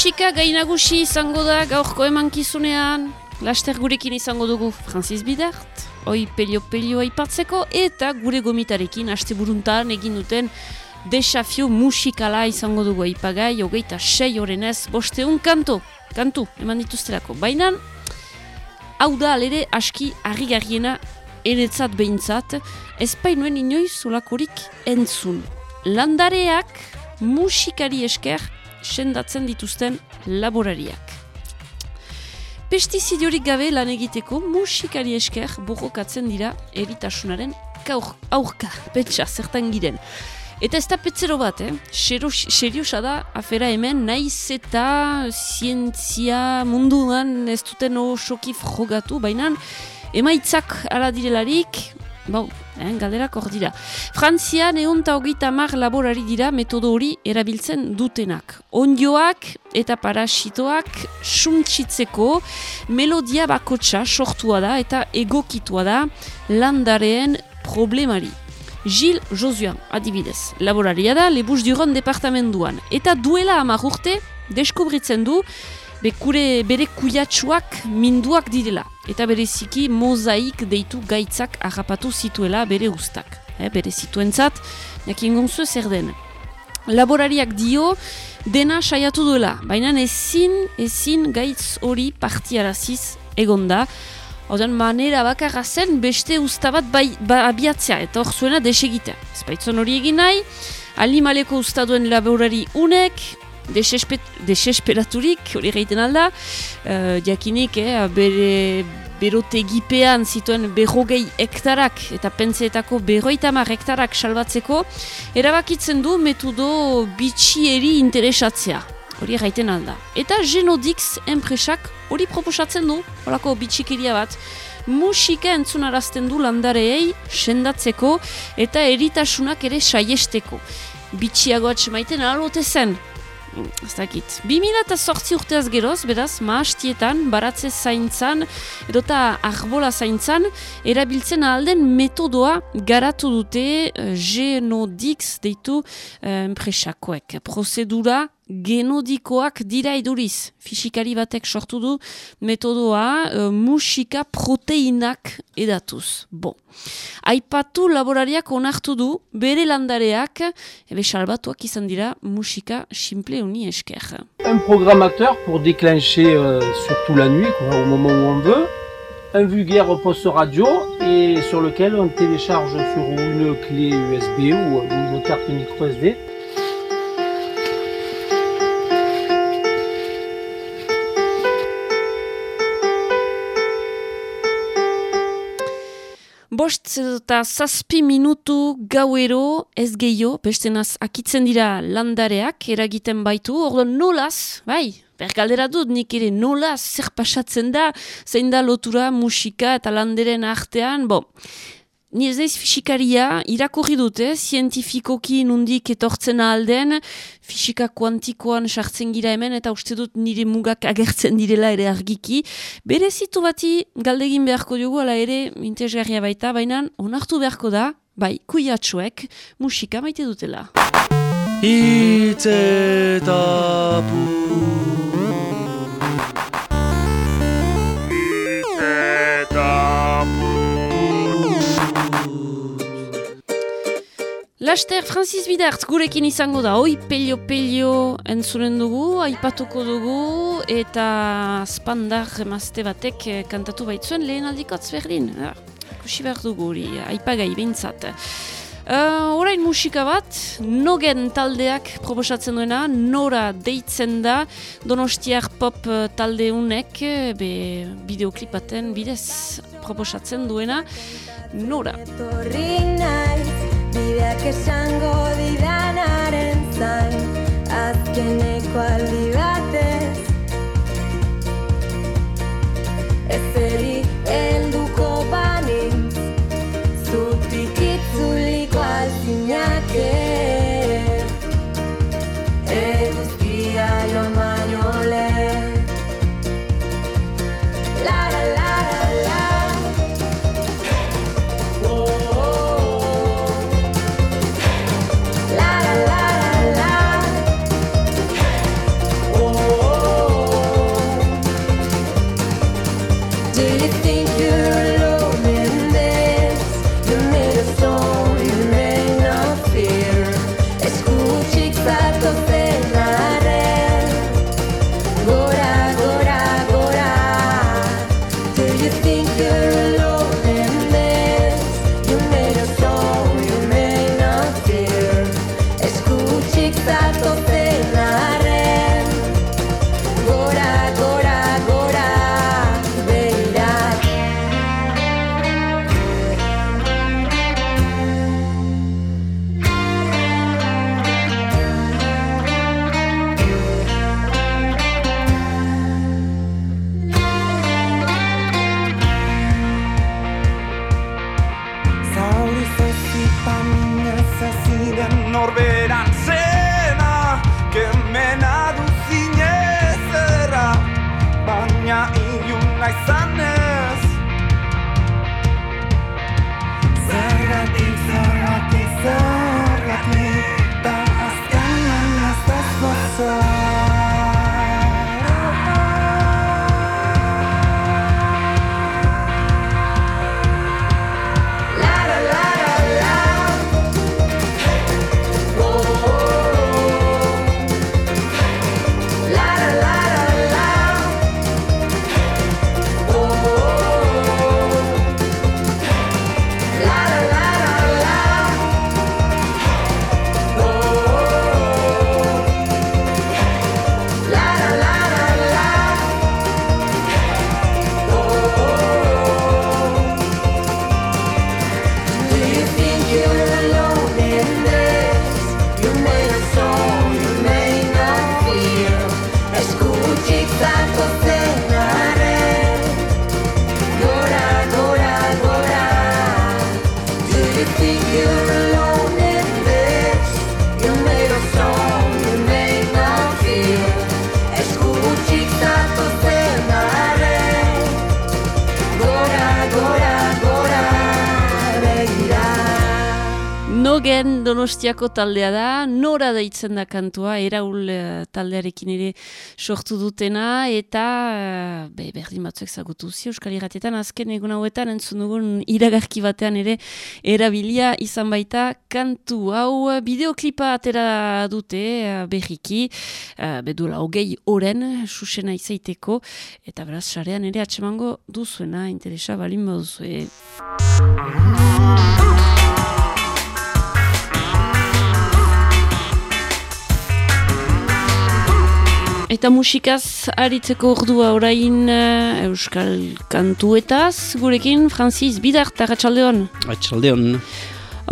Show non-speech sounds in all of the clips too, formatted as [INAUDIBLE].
Musika gainagusi izango da gaurko emankizunean, laster gurekin izango dugu Francis Bidart, oi pelio-pelio aipatzeko, eta gure gomitarekin haste buruntan egin duten desafio musikala izango dugu aipagai, hogeita sei horrenez, bosteun kanto, kantu, eman dituzterako. Baina, hau da alere aski harri-garriena eretzat behintzat, ez painuen inoiz olakorik entzun. Landareak musikari esker sendatzen dituzten laborariak. Pestizidiorik gabe lan egiteko musikari esker borrokatzen dira eritasunaren kaur, aurka, pentsa, zertan giren. Eta ez da petzero bat, eh? seriosa da, afera hemen, naiz eta zientzia munduan ez duten osoki frogatu, baina emaitzak ala direlarik, bau, eh, galderak hor dira. Frantzian egun eta hogeita mar laborari dira metodo hori erabiltzen dutenak. Ondioak eta parasitoak suntsitzeko melodia bakotsa sortua da eta egokitua da landareen problemari. Gil Josuan, adibidez, laboraria da Lebus Duron departamenduan. Eta duela hamar urte, deskubritzen du, bekure bere kuiatsuak minduak direla. Eta bereziki mozaik deitu gaitzak harrapatu zituela bere ustak. E, bere zituentzat, jakin gonzu zer den. Laborariak dio, dena saiatu duela, baina ezin, ezin gaitz hori partiaraziz egonda, Oden manera bakarra zen beste ustabat bai, ba, abiatzea eta hor zuena desegitea. Ez baitzon hori egin nahi, alimaleko ustaduen laborari unek, desesperaturik, hori egiten alda, uh, diakinik, eh, bere berotegipean zituen berrogei hektarak eta pentseetako berroita mar hektarak salbatzeko, erabakitzen du metodo bitxieri interesatzea hori gaiten alda. Eta Genodix enpresak hori proposatzen du, horako bitxikeria bat, musika entzunarazten du landareei sendatzeko eta eritasunak ere saiesteko. Bitxiagoat maiten alote zen, ez dakit. 2000 eta sortzi urteaz geroz, beraz, maastietan, baratze zaintzan, edota arbola zaintzan, erabiltzen alden metodoa garatu dute uh, Genodix deitu uh, enpresakoek. Prozedura genodikoak dira iduriz. Fisikari batek sortu du metodoa uh, musika proteinak edatuz. Bon. Aipatu laborariak onartu du bere landareak ebe salbatuak izan dira musika simple uni esker. Un programmateur pour déclencher euh, surtout la nuit, quoi, au moment où on veut. Un vulgaire poste radio et sur lequel on télécharge sur une clé USB ou une carte micro SD bost eta zazpi minutu gauero ez gehiago, beste naz akitzen dira landareak eragiten baitu, ordo nolaz, bai, bergaldera dut nik ere nolaz zer pasatzen da, zein da lotura musika eta landeren artean, bo, Ni ez naiz fisikaria, irakurri dute, zientifikoki nundik etortzen alden, fisika kuantikoan sartzen gira hemen, eta uste dut nire mugak agertzen direla ere argiki. Bere zitu bati galdegin beharko dugu, ala ere, intezgarria baita, baina onartu beharko da, bai, kuiatxoek, musika maite dutela. Itzetapu Laster, Francis Bidart, gurekin izango da, oi pelio-pelio entzuren dugu, aipatuko dugu, eta spandar emazte batek eh, kantatu baitzuen lehen aldikotz berdin. Ah, kusi behar dugu hori, aipagai bintzat. Uh, orain musika bat, nogen taldeak proposatzen duena, nora deitzen da, donostiak pop eh, talde unek, be bideoklipaten bidez proposatzen duena, nora. Bideak esango didanaren zain Azkeneko aldi batez. Ez side Donostiako taldea da, nora deitzen da kantua, eraul eh, taldearekin ere sortu dutena, eta eh, be, berdin batzuek zagutu zi, Euskal Irratietan, azken egun hauetan entzun dugun iragarki batean ere erabilia izan baita kantu. Hau bideoklipa atera dute eh, berriki, uh, bedula hogei oren, susena izaiteko, eta beraz, sarean ere atsemango duzuena, interesa balin baduzue. Eta musikaz aritzeko ordua orain eh, Euskal kantuetaz, gurekin Francis Bidart, arratsaldeon. Atxaldeon,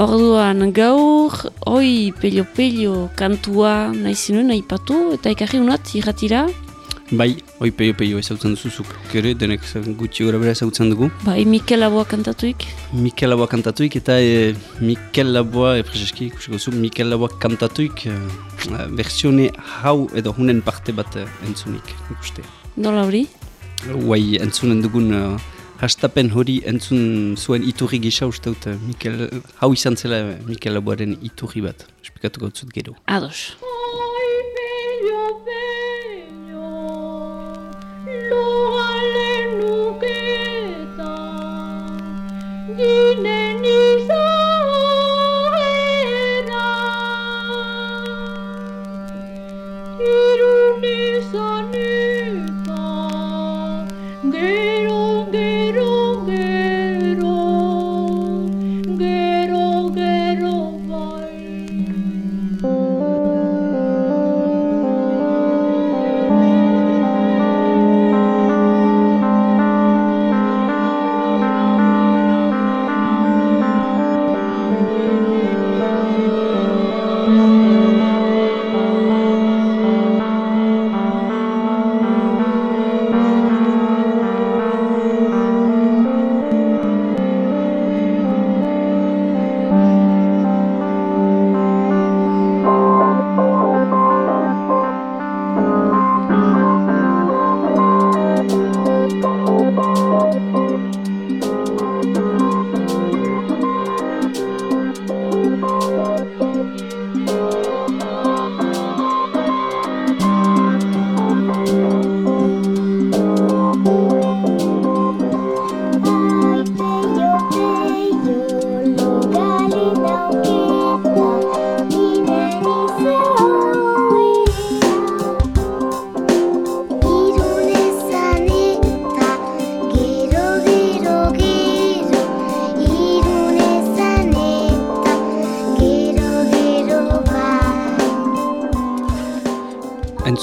Orduan gaur, oi pelio pelio kantua nahi zinuen aipatu eta ekarri unat irratira. Bai, oi peio peio ezautzen duzuzuk, kere, denek gutxi gora bera ezautzen dugu. Bai, Mikel Aboa kantatuik. Mikel Laboa kantatuik eta e, Mikel Laboa, eprezeski, ikusiko zu, Mikel Laboa kantatuik e, e, versione hau edo hunen parte bat e, entzunik, ikuste. Nola hori? Guai entzunen dugun e, hastapen hori entzun zuen iturri gisa uste dut, e, Mikel, hau izan zela e, Mikel Laboaren iturri bat, esplikatuko dut gero. Ados. Oi, ginen izaera.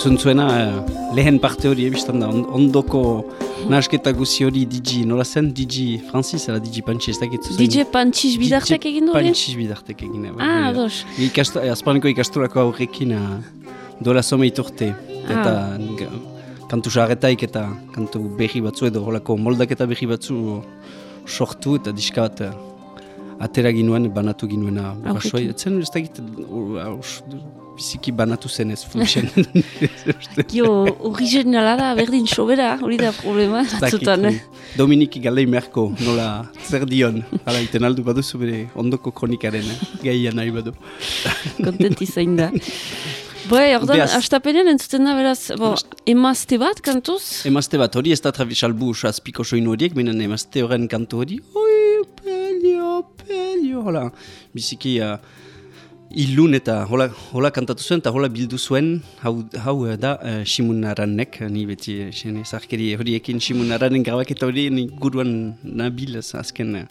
Entzun zuena, eh, lehen parte hori ebistan da, on- ondoko nahasketa guzi hori DJ, nola zen DJ Francis, ala DJ Pantxi, ez dakit zuzen. DJ Pantxiz bidartek egin du hori? Pantxiz bidartek egin. Ah, bai. ados. Ikasto, eh, Azpaneko ikasturako aurrekin uh, dola some iturte. Eta ga- kantu sarretaik eta kantu berri batzu edo holako moldaketa berri batzu sortu eta diska bat eh, atera ginuen, banatu ginuena. Aurrekin. Basoi, etzen ez dakit biziki banatu zen ez funtsen. Gio, [LAUGHS] originala da, berdin sobera, hori da problema, batzutan. eh? Dominik galdei merko, nola zer dion. Hala, iten aldu baduzu bere ondoko kronikaren, eh? gaia nahi badu. kontent izain da. Bai, ordan, Beaz. astapenean entzuten da beraz, bo, emazte bat kantuz? Emazte bat hori ez da travisalbu azpiko soinu horiek, menen emazte horren kantu hori, oi, pelio, pelio, hola, biziki uh, ilun eta hola, hola kantatu zuen eta hola bildu zuen, hau, hau eh, da uh, Simun Aranek, ni beti uh, xene zarkeri horiekin Simun Aranen grabaketa hori ni guruan nabil azken uh,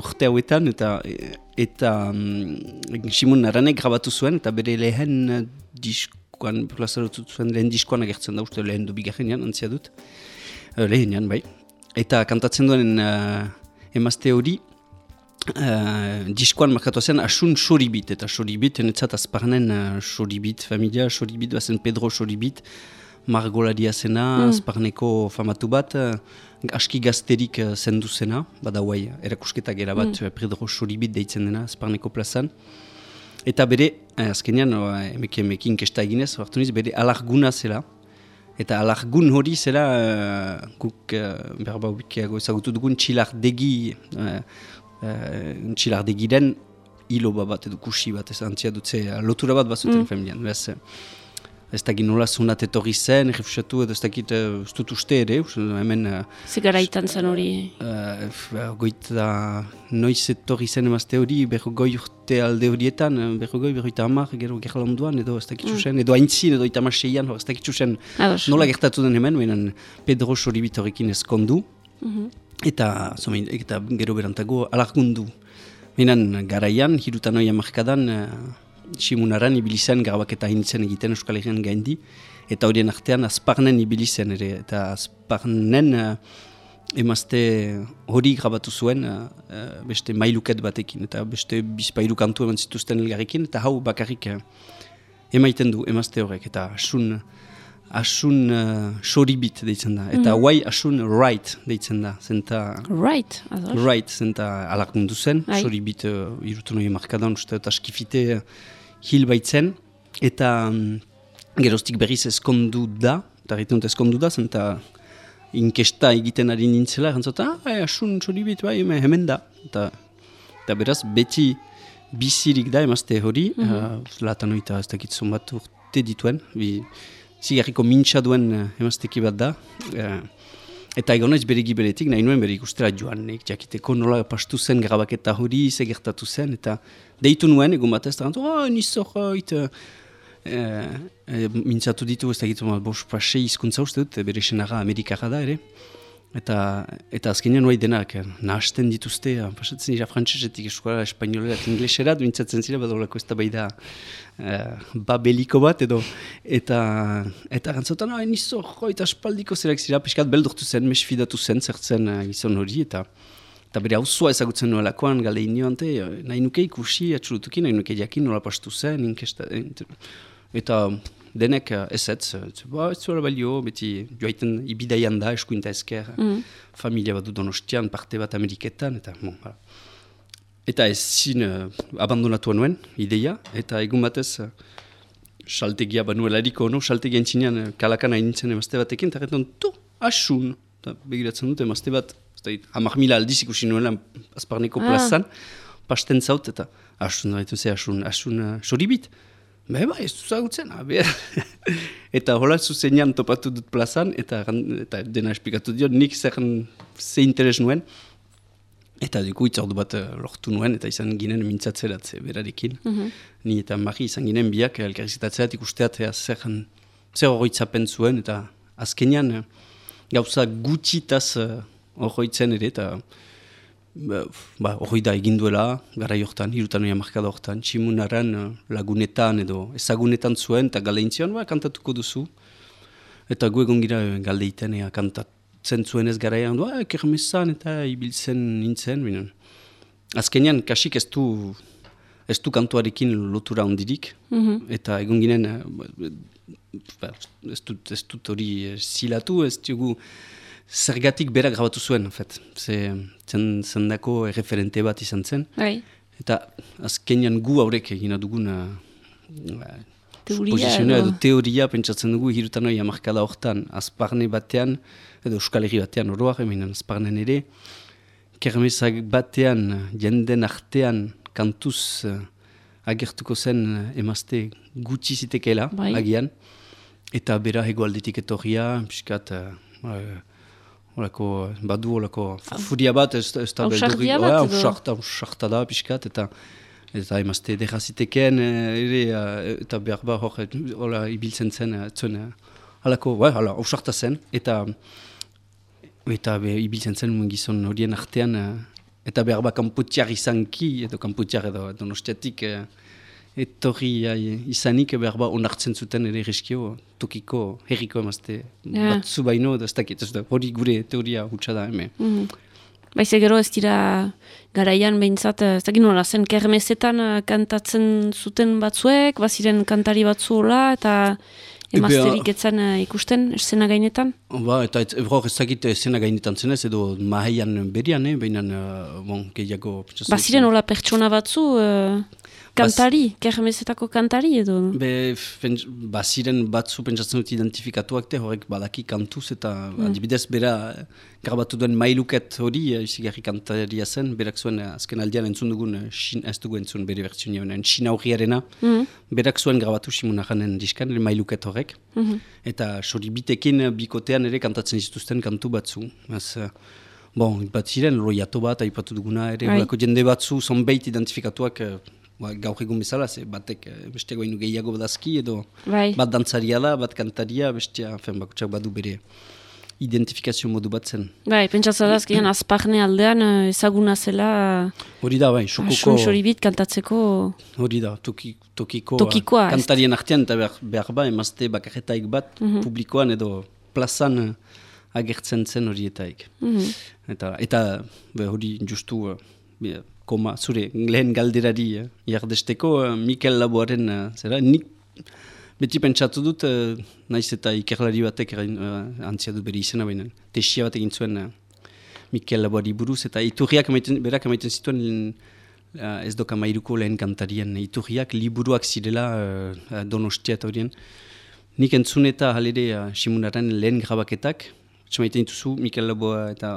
urte hauetan. Eta eta um, Simon Aranek grabatu zuen eta bere lehen diskoan plazaratu zuen lehen diskoan agertzen da uste lehen du bigarrenean antzia dut. Uh, lehenean bai. Eta kantatzen duen uh, emazte hori uh, diskoan markatu zen asun soribit eta soribit enetzat azparnen uh, soribit familia soribit bazen Pedro soribit margolaria zena, Mm. azparneko famatu bat, uh, aski gazterik uh, zendu zena, bada guai, erakusketa gera bat, mm. Pedro Soribit deitzen dena, azparneko plazan. Eta bere, eh, azkenean, uh, emekin emekin kesta eginez, hartu niz, bere alarguna zela. Eta alargun hori zela, uh, guk uh, berba ubikiago ezagutu dugun txilardegi, uh, uh, txilardegiren hilo bat edo kusi bat ez antzia dutze eh, lotura bat bazuten Mm. familian. Bez, eh, ez dakit nola zunat etorri zen, refusatu edo ez dakit eh, ez dut uste ere, hemen eh, Ze garaitan zen hori. Uh, goita noiz etorri zen emazte hori, berrogoi urte alde horietan, eh, berrogoi, berroita hamar, gero gerlanduan, edo ez dakitzu zen, edo haintzin, edo eta maseian, hor ez Ados. nola gertatu den hemen, benen Pedro Soribit horrekin ezkondu, Mhm. Eta, zomein, eta gero berantago alargundu. Benen garaian, hirutan hori amarkadan, uh, simunaran ibili zen grabaketa hinitzen egiten Euskal Herrian gaindi, eta horien artean azparnen ibili zen ere, eta azparnen uh, emazte hori grabatu zuen uh, beste mailuket batekin, eta beste bizpairu kantu eman zituzten elgarrekin, eta hau bakarrik uh, emaiten du emazte horrek, eta asun, asun uh, soribit deitzen da, eta Mhm. guai asun right deitzen da, zenta... Right, ados. Right, zenta alakundu zen, Bai. soribit uh, irutun hori markadan, uste eta skifite uh, hil baitzen, eta um, geroztik berriz eskondu da, eta egiten eskondu da, zenta inkesta egiten ari nintzela, gantzota, ah, bai, asun soribit, bai, hemen- da, eta, eta beraz, beti bizirik da emazte hori, mm -hmm. uh, latan oita ez dakit zonbat urte dituen, bi, zigarriko mintxa duen uh, emazteki bat da, uh, Eta egon ez bere gibeletik, nahi nuen bere ikustera joan, nek, jakiteko nola pastu zen grabaketa hori, ze gertatu zen, eta deitu nuen, egun batez, eta gantu, oh, nizor, oit, e, e, mintzatu ditu, ez da gitu, bos pasei izkuntza uste dut, bere senara amerikara da ere, eta, eta azkenean nuai denak, eh, nahasten dituzte, eh, pasatzen dira frantsesetik, eskola, espainolera, eta inglesera, duintzatzen zira, badolako ez da bai da, eh, babeliko bat edo. Eta eta gantzotan hain izo joita espaldiko zerak zira. Pixkat beldurtu zen, mesfidatu zen zertzen uh, gizon hori eta eta bere hauzua ezagutzen nuelakoan gale inioante eh, nahi nuke ikusi atxurutukin, nahi nuke jakin nola pastu zen inkesta, eta denek uh, ezetz, eh, ba, ez zuela balio, beti joaiten ibidaian da eskuinta esker, Mhm. familia bat du donostian, parte bat Ameriketan, eta bon, hala. Eta ez zin uh, abandonatua nuen, ideia, eta egun batez uh, saltegia banuelariko, no? saltegia entzinean uh, kalakan hain nintzen emazte batekin, eta reton, tu, asun, eta begiratzen dut emazte bat, hamar mila aldiz ikusi nuela azparneko Ah. plazan, pasten zaut, eta asun, haitu ze, asun, asun, uh, soribit, Be, ba, ez duzagutzen, abe. eta hola zuzenean topatu dut plazan, eta, eta dena esplikatu dio, nik zer ze interes nuen, Eta dugu itzordu bat eh, lortu nuen, eta izan ginen mintzatzeratze berarekin. Ni eta Mari izan ginen biak elkarrizitatzea ikusteat ea zer, zer horroitzapen zuen, eta azkenean eh, gauza gutxitaz horroitzen ere, eta ba, ba, horroi da egin duela, gara jortan, hirutan oia markada hortan, tximunaran eh, lagunetan edo ezagunetan zuen, eta galeintzion, ba, kantatuko duzu. Eta gu egon gira eh, galdeiten ea kantatzen zuen ez garaian, du, ah, kermesan eta ibiltzen nintzen, binen. Azkenean, kasik ez du, ez du kantuarekin lotura ondirik, Mhm. eta egon ginen, eh, ba, ez dut, hori zilatu, ez dugu zergatik berak grabatu zuen, en fet. Ze, zen, zendako referente bat izan zen, Bai, eta azkenean gu haurek egina dugun uh, Teoria edo- teoria pentsatzen dugu hirutan hori amarkada hortan. Azparne batean, edo Euskal Herri batean oroak, eminen azparnen ere, kermesak batean, jenden artean, kantuz uh, agertuko zen uh, emazte gutxi zitekeela, Bai. agian, eta bera hegoaldetik etorria, piskat, uh, uh, Olako, badu olako furia bat, ez, ez da bat Oa, edo? ausarta, ausarta da pixkat, eta eta emazte derraziteken, eh, ere, eh, eta behar ba hor, eh, hola, ibiltzen zen, zuen, halako, bai, hala, ausarta zen, eta eta be, ibiltzen zen mun gizon horien artean, eta behar ba kanputiar izanki, edo kanputiar edo donostiatik, eh, etorri eh, izanik behar ba onartzen zuten ere riskio tokiko herriko emazte Ja. batzu baino, edo ez dakit, ez da, hori gure teoria hutsa da, hemen. Mhm. Baize gero ez dira garaian behintzat, eh, ez dakit nola zen, kermesetan eh, kantatzen zuten batzuek, baziren kantari batzuola, eta emazterik etzan eh, ikusten, esena gainetan? Ba, eta ez, hor ez dakit zena gainetan zenez, edo mahaian berian, eh? baina, uh, bon, gehiago... Baziren hola pertsona batzu, eh, Kantari, kermesetako kantari edo? Be, fen- baziren batzu pentsatzen dut identifikatuak te, horrek badaki kantuz eta adibidez bera eh, grabatu duen mailuket hori, eh, izigarri kantaria zen, berak zuen eh, azken aldian entzun dugun, xin, ez dugu entzun bere bertsioa, China horriarena, berak zuen grabatu simunaranen diskan, mailuket horrek, eta sori bitekin eh, bikotean ere kantatzen zituzten kantu batzu. Az, bon, bat ziren, roiato bat, aipatu duguna ere, Bai. jende batzu, zonbeit identifikatuak, ba, gaur egun bezala, ze batek eh, besteko inu gehiago badazki edo Bai. bat dantzaria da, bat kantaria, bestea, fen, bakutsak badu bere identifikazio modu bat zen. Bai, pentsatzen da azkenean azparne aldean eh, ezaguna zela Hori da, bai, asun sokoko, soribit kantatzeko hori da, toki, tokiko, Tokikoa, kantarien artean, eta behar, behar ba, emazte bakarretaik bat, Mhm. publikoan edo plazan eh, agertzen zen horietaik. Mhm. Eta, eta be, hori justu, be, koma, zure, lehen galderari eh, jardesteko, eh, Mikel Laboaren, eh, zera, nik beti pentsatu dut, eh, naiz eta ikerlari batek eh, antzia du bere izena baina, tesia bat egin zuen eh, Mikel Laboari buruz, eta iturriak emaiten, berak emaiten zituen eh, ez doka mairuko lehen kantarien iturriak, liburuak zirela eh, donostia eta horien. Nik entzun eta halere uh, Simunaren lehen grabaketak, txamaiten dituzu Mikel Laboa eta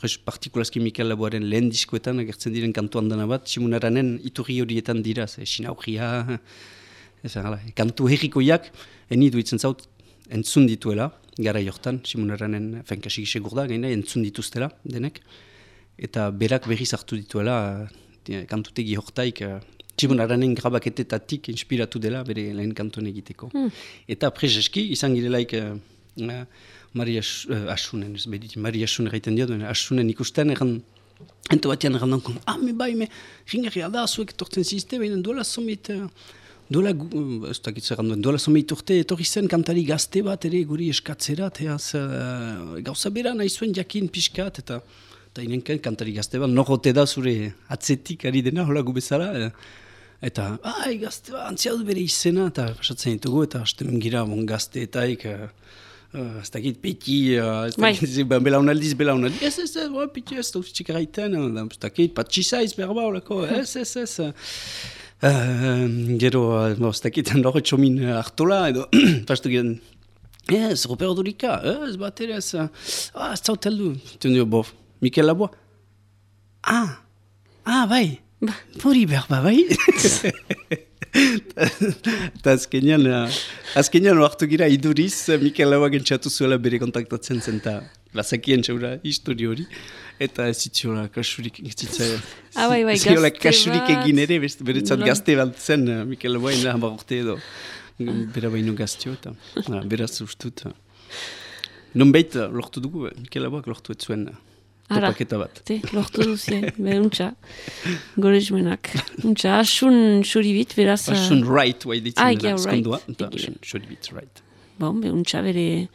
pres, partikulazki Mikel Laboaren lehen diskoetan agertzen diren kantu handana bat, Simunaranen iturri horietan dira, ze hala, [LAUGHS] kantu herrikoiak, eni duitzen zaut, entzun dituela, gara jortan, Simunaranen, fenkasik segur da, gaina, entzun dituztela, denek, eta berak berriz hartu dituela, uh, kantutegi hortaik, uh, Simunaranen grabaketetatik inspiratu dela bere lehen kantuen egiteko. Eta prezeski, izan girelaik uh, uh, Maria uh, Asunen, ez bedit, Maria Asunen gaiten dio, baina Asunen ikusten egan, ento batean egan dankon, ah, me bai, me, ringarria da, zuek etortzen zizte, baina duela somit, uh, duela, gu- ez dakit zer duen, duela somit urte, etorri zen kantari gazte bat ere guri eskatzera, teaz, uh, gauza bera nahi zuen jakin pixkat, eta eta inenken kantari gazte bat, norrote da zure atzetik ari dena, hola bezala, eh, Eta, ai, gazte bat, antzia bere izena, eta pasatzen ditugu, eta hasten gira, bon, gazteetaik, uh, uh, ez dakit, peti, uh, ez Bai. ba, belaunaldiz, belaunaldiz, ez, ez, ez, ba, peti, ez dut eraiten, uh, ez dakit, patxizaiz, berba, olako, ez, ez, ez. Uh, gero, uh, ez dakit, nore txomin hartola, edo, pastu giren, ez, Robert Durika, ez, bat ere, ez, ah, ez zaut heldu, tendio, bo, Mikel Laboa, ah, ah, bai, hori berba, bai. [LAUGHS] Eta azkenean, uh, azkenean oartu gira iduriz, uh, Mikel Laboa gentsatu zuela bere kontaktatzen zen, eta bazakien txaura histori hori, eta ez zitziola kasurik, ez Ah, bai, bai, kasurik egin ere, beretzat gazte bat zen, uh, Mikel Laboa ina hamar urte edo, bera baino gaztio, eta beraz ustut. Nonbait lortu dugu, Mikel Laboak lortu ez zuen. Topaketa bat. Te, lortu duzien, be, untxa. Gorezmenak. Untxa, asun suribit, beraz... eh, Asun right, bai ditzen Ah, dela, skondua, eta asun shoribit right. Bon, be, untxa bere...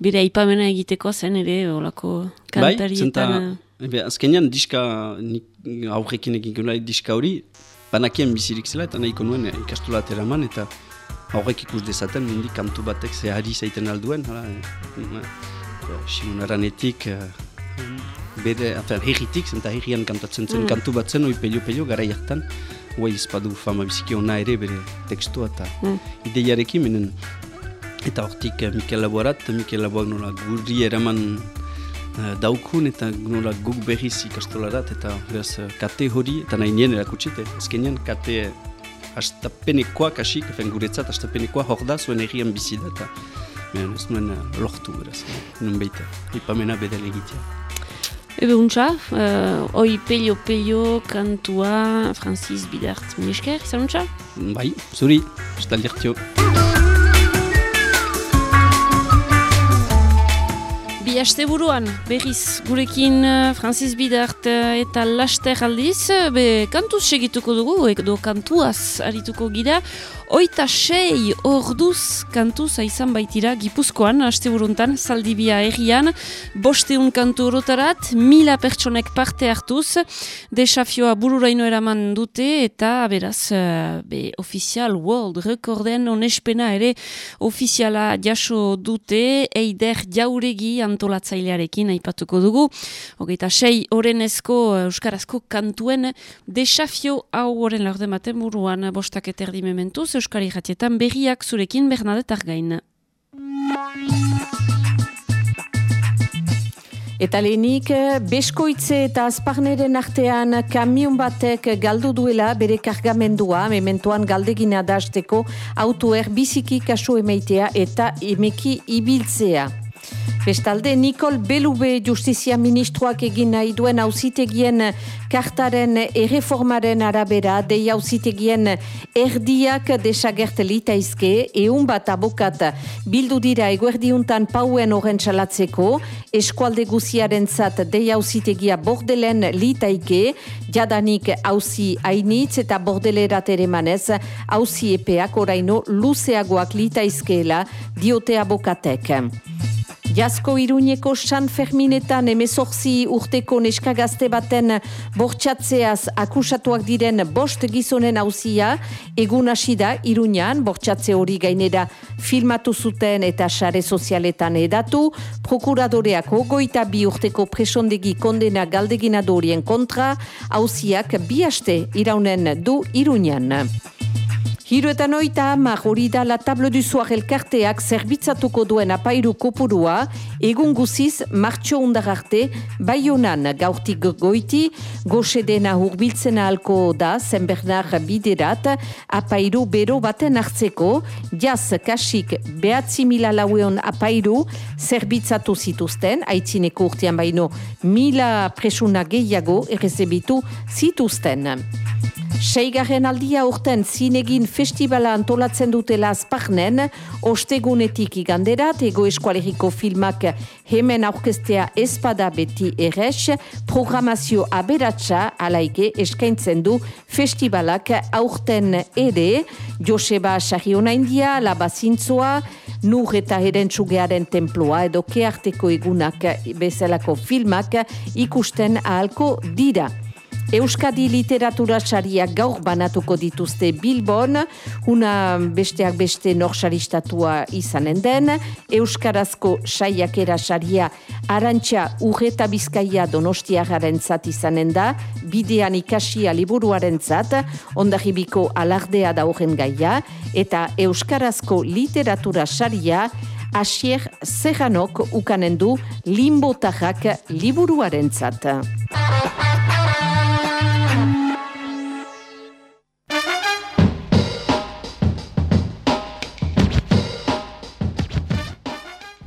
Bere aipamena egiteko zen ere, olako Bai, kantarietan... zenta, ebe, azkenean diska, nik aurrekin egin gula diska hori, banakien bizirik zela eta nahiko nuen eh, ikastola ateraman eta aurrek ikus dezaten nindik kantu batek ze hari zaiten alduen, hala, eh, eh, Simonaranetik, eh, bere, afen, herritik, zenta herrian kantatzen zen kantu bat zen, oi pelio-pelio gara jartan, guai izpadu fama biziki ona ere bere tekstua eta Mm. ideiarekin, menen, eta hortik eh, Mikel Laboarat, Mikel Laboak nola gurri eraman eh, daukun eta nola guk berriz ikastolarat eta beraz eh, kate hori eta nahi nien erakutsite. Azkenean kate astapenekoak hasik, efen guretzat astapenekoa hor da zuen errian bizi da eta Menen, ez nuen eh, lortu beraz, nun baita, ipamena bedel egitea. Ebe untxa, uh, oi pelio pelio kantua Francis Bidart Minesker, izan untxa? Bai, zuri, estaldirtio. Bi haste buruan, berriz, gurekin uh, Francis Bidart uh, eta Laster aldiz, be kantuz segituko dugu, edo kantuaz arituko gira, oita sei orduz kantuz izan baitira Gipuzkoan, haste buruntan, zaldibia errian, bosteun kantu orotarat, mila pertsonek parte hartuz, desafioa bururaino eraman dute, eta beraz, uh, be ofizial world rekorden onespena ere ofiziala jaso dute, eider jauregi antolatzailearekin aipatuko dugu. Hogeita sei orenezko eh, euskarazko kantuen desafio hau oren laurde maten buruan bostak eterdi mementuz Euskari jatietan berriak zurekin Bernadette Argain. Eta lehenik, beskoitze eta azparneren artean kamion batek galdu duela bere kargamendua, mementoan galdegina dazteko autoer biziki kasu emeitea eta emeki ibiltzea. Bestalde, Nicole Belube justizia ministroak egin nahi duen auzitegien kartaren erreformaren arabera, dei auzitegien erdiak desagert litaizke, eun bat abokat bildu dira eguerdiuntan pauen horren txalatzeko, eskualde guziaren zat dei auzitegia bordelen litaike, jadanik auzi hainitz eta bordelerat ere manez, auzi epeak oraino luzeagoak litaizkeela diote abokatek. Jasko Iruñeko San Ferminetan emezorzi urteko neskagazte baten bortxatzeaz akusatuak diren bost gizonen hauzia, egun hasi da Iruñan, bortxatze hori gainera filmatu zuten eta sare sozialetan edatu, prokuradoreak goita bi urteko presondegi kondena galdeginadorien kontra, hauziak bi haste iraunen du Iruñan. Hiru eta noita hamar hori da la table du soir elkarteak zerbitzatuko duen apairu kopurua, egun guziz martxo undar arte, baionan gaurtik goiti, goxe dena hurbiltzen ahalko da, zenbernar biderat, apairu bero baten hartzeko, jaz kasik behatzi mila laueon apairu zerbitzatu zituzten, aitzineko urtean baino mila presuna gehiago errezebitu zituzten. Seigarren aldia urten zinegin festivala antolatzen dutela azparnen, ostegunetik iganderat, ego eskualeriko filmak hemen aurkestea espada beti erres, programazio aberatsa alaike eskaintzen du festivalak aurten ere, Joseba Sarriona India, Labazintzoa, Nur eta Herentsugearen temploa edo kearteko egunak bezalako filmak ikusten ahalko dira. Euskadi literatura sariak gaur banatuko dituzte Bilbon, una besteak beste norsaristatua izanen den, Euskarazko saiakera saria arantxa urreta bizkaia donostiagaren zat izanen da, bidean ikasia liburuaren zat, ondarribiko alardea da horren gaia, eta Euskarazko literatura saria Asier Serranok ukanen du limbotarrak liburuaren zat.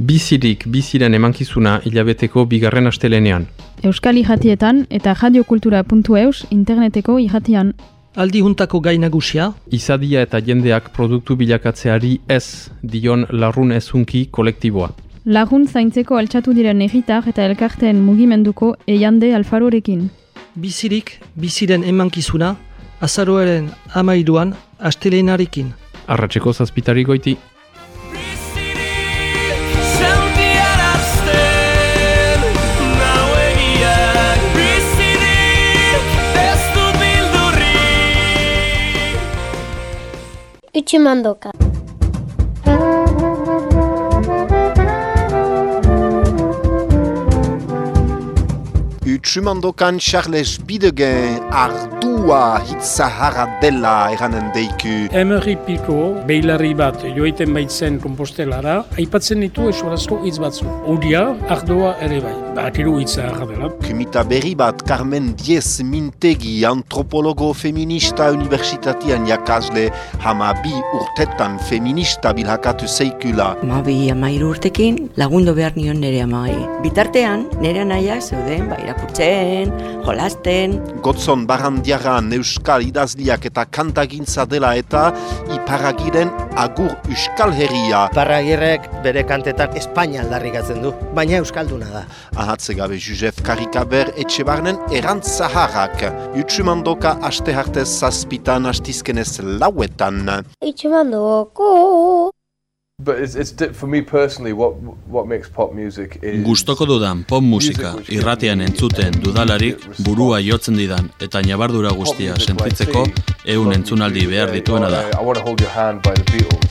Bizirik, biziren emankizuna hilabeteko bigarren astelenean. Euskal Ijatietan eta radiokultura.eus interneteko ijatian. Aldi juntako gai nagusia, Izadia eta jendeak produktu bilakatzeari ez dion larrun ezunki kolektiboa. Lagun zaintzeko altxatu diren egitar eta elkarteen mugimenduko eiande alfarorekin. bizirik, biziren emankizuna, azaroaren amairuan astelenarekin. Arratxeko zazpitari goiti. Utsumandoka. Utsumandokan Charles Bidegen ardua hitzaharra dela eranen deiku. Emery Pico, behilarri bat joiten baitzen kompostelara, aipatzen ditu esurazko hitz batzu. Udia, ardoa ere bai. Bakiru hitza harra dela. Kumita berri bat Carmen Diez Mintegi, antropologo feminista universitatian jakasle, hama bi urtetan feminista bilhakatu zeikula. Mabi amairu urtekin lagundu behar nion nire amai. Bitartean, nire nahiak zeuden, ba, irakurtzen, jolasten, Gotzon barandiaran euskal idazliak eta kantagintza dela eta iparagiren agur euskal herria. Parragirrek bere kantetan Espainia aldarrikatzen du, baina euskalduna da. Ahatze gabe Josef Karikaber etxe barnen erantzaharrak. Utsumandoka aste hartez zazpitan astizkenez lauetan. Utsumandoko. But it's, it's for me personally, what what makes pop music is Gustoko dudan pop musika irratian entzuten dudalarik burua jotzen didan eta ñabardura guztia sentitzeko ehun entzunaldi behar dituena da. I want to hold your hand by the Beatles.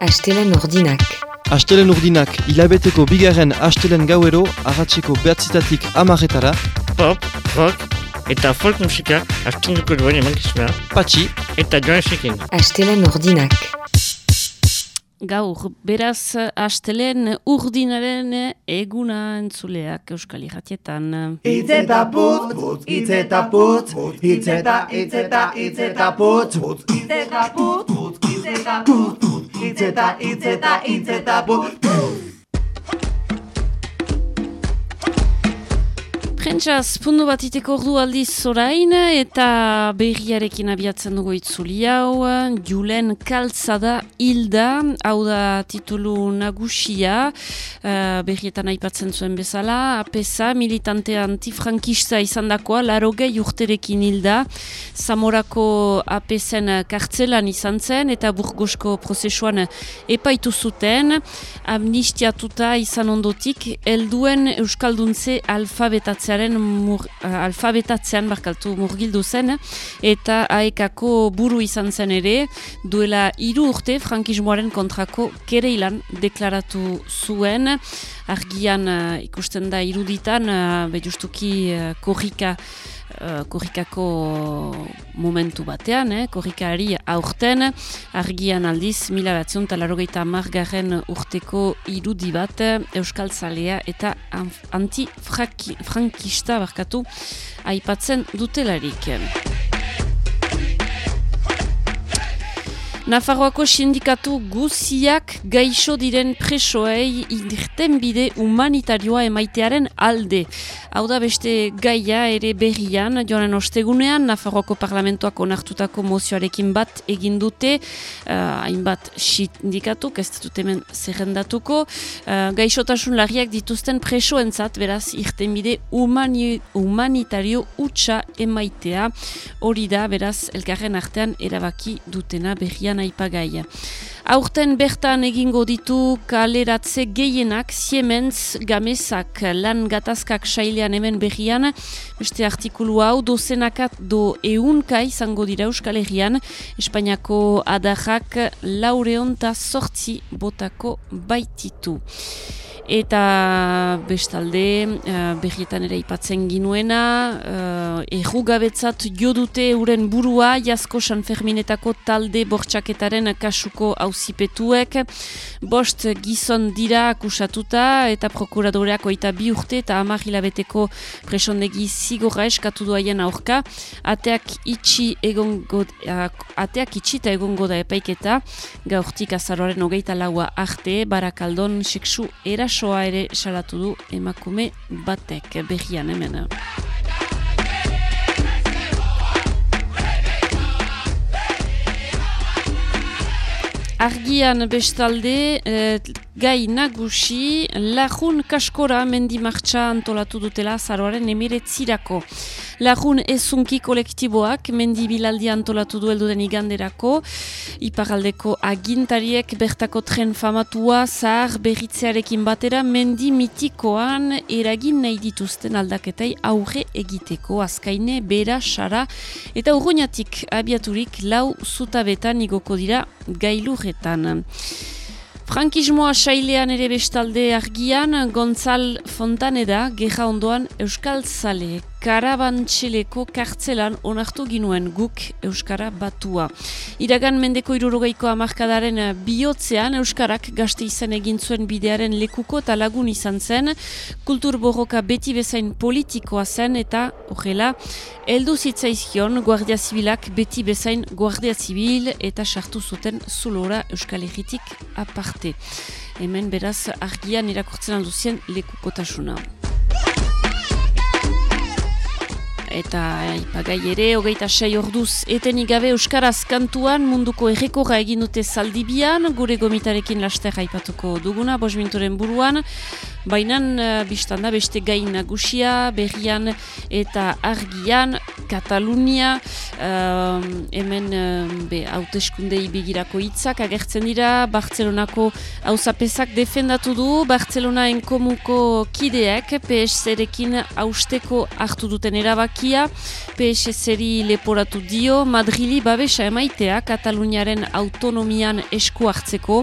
Astelen ordinak. Astelen urdinak hilabeteko bigarren astelen gauero agatzeko behatzitatik amaretara. Pop, rock eta folk musika astunduko duen emankizuna. Patxi eta Joan Shekin. Astelen urdinak. Gaur, beraz, astelen urdinaren eguna entzuleak Euskal Irratietan. Itz eta putz, putz, itz eta putz, itz eta, itz eta, itz eta putz, putz, itz eta putz, putz, itz eta putz, putz, itz eta, itz eta, itz eta putz. Prentsaz, pundu bat iteko ordu aldiz orain eta berriarekin abiatzen dugu itzuli hau, Julen Kaltzada hilda, hau da titulu nagusia, uh, berrietan aipatzen zuen bezala, apesa militante antifrankista izan dakoa, laro gehi urterekin hilda, Zamorako apesen kartzelan izan zen eta burgosko prozesuan epaitu zuten, amnistiatuta izan ondotik, helduen Euskalduntze alfabetatzearen mur, uh, alfabetatzean barkaltu murgildu zen eta aekako buru izan zen ere duela hiru urte frankismoaren kontrako kereilan deklaratu zuen. Argian uh, ikusten da iruditan uh, bejustuki uh, korrika Uh, korrikako momentu batean, eh? korrikari aurten, argian aldiz, mila batzion talarrogeita margarren urteko irudi bat, Euskal Zalea eta anti-frankista barkatu aipatzen dutelarik. Nafarroako sindikatu guziak gaixo diren presoei irten bide humanitarioa emaitearen alde. Hau da beste gaia ere berrian, joanen ostegunean, Nafarroako parlamentoak onartutako mozioarekin bat egin dute, uh, hainbat sindikatu, ez ditut hemen zerrendatuko, uh, gaixotasun larriak dituzten presoentzat, beraz, irten bide humani, humanitario utxa emaitea. Hori da, beraz, elkarren artean erabaki dutena berrian aipagai. Aurten bertan egingo ditu kaleratze gehienak Siemens gamezak lan gatazkak sailean hemen berrian. Beste artikulu hau dozenakat do eunka izango dira Euskal Herrian. Espainiako adajak laureon ta sortzi botako baititu. Eta bestalde, uh, berrietan ere ipatzen ginuena, uh, errugabetzat jo dute euren burua, jasko San Ferminetako talde bortxaketaren kasuko auzipetuek. Bost gizon dira akusatuta eta prokuradoreak oita bi urte eta hamar hilabeteko presondegi zigorra eskatu duaien aurka. Ateak itxi egongo, ateak itxi eta egongo da epaiketa, gaurtik azaroaren hogeita laua arte, barakaldon seksu eraso erasoa ere salatu du emakume batek berrian hemen. Argian bestalde, eh, gai nagusi, lajun kaskora mendi martxa antolatu dutela zaroaren emiretzirako. Lajun ezunki kolektiboak mendi bilaldi antolatu du elduden iganderako, iparaldeko agintariek bertako tren famatua zahar berritzearekin batera mendi mitikoan eragin nahi dituzten aldaketei aurre egiteko azkaine, bera, sara eta urruñatik abiaturik lau zutabetan igoko dira gailurretan. Frankismoa sailean ere bestalde argian, Gonzal Fontaneda, geha ondoan Euskal Zale, Karabantxeleko kartzelan onartu ginuen guk Euskara batua. Iragan mendeko irurogeiko amarkadaren bihotzean Euskarak gazte izan egin zuen bidearen lekuko eta lagun izan zen, kultur borroka beti bezain politikoa zen eta horrela, heldu zitzaizkion Guardia Zibilak beti bezain Guardia Zibil eta sartu zuten zulora Euskal Herritik aparte. Hemen beraz argian irakurtzen alduzien lekukotasuna. Eta ipagai ere, hogeita sei orduz etenik gabe Euskaraz kantuan munduko errekorra egin dute zaldibian, gure gomitarekin laster aipatuko duguna, bos buruan, Baina uh, biztan da beste gain nagusia, berrian eta argian, Katalunia, um, hemen um, be, hauteskundei begirako hitzak agertzen dira, Bartzelonako hauzapezak defendatu du, Bartzelona enkomuko kideak PSZ-ekin hausteko hartu duten erabakia, PSZ-eri leporatu dio, Madrili babesa emaitea Kataluniaren autonomian esku hartzeko,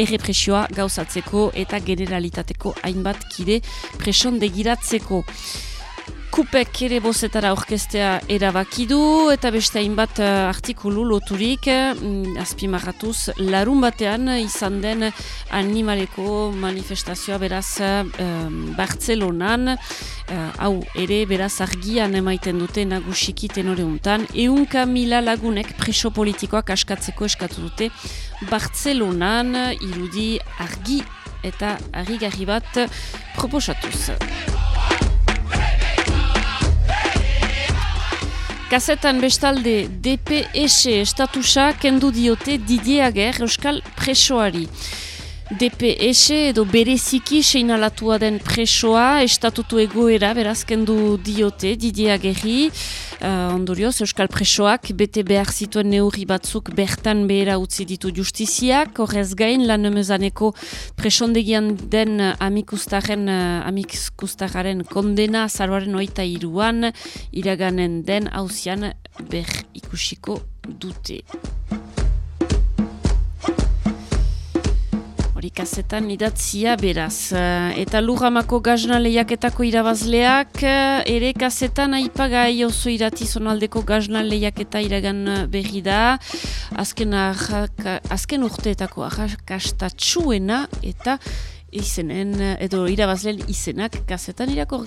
errepresioa gauzatzeko eta generalitateko hainbat kide presondegiratzeko. Kupek ere bozetara orkestea erabaki du eta beste hainbat uh, artikulu loturik mm, azpimarratuz larun batean izan den animaleko manifestazioa beraz um, Bartzelonan uh, hau ere beraz argian emaiten dute nagusiki tenore untan eunka mila lagunek preso politikoak askatzeko eskatu dute Bartzelonan irudi argi eta argigarri bat proposatuz. Kazetan bestalde DPS estatusa kendu diote Didier Ager Euskal presoari. DPS edo bereziki seinalatua den presoa estatutu egoera beraz kendu diote Didier Agerri. Uh, ondorioz, Euskal presoak bete behar zituen neurri batzuk bertan behera utzi ditu justiziak, horrez gain lan emezaneko presondegian den amikustaren, uh, amikustararen kondena zaroaren oita iruan, iraganen den hauzian ber ikusiko dute. Hori kazetan idatzia beraz. Eh, Eta lujamako gazna lehiaketako irabazleak, eh, ere kazetan aipagai oso irati zonaldeko gazna lehiaketa iragan eh, berri da. Azken, arraka, azken urteetako arrakastatxuena eta izenen, edo irabazleen izenak kazetan irakor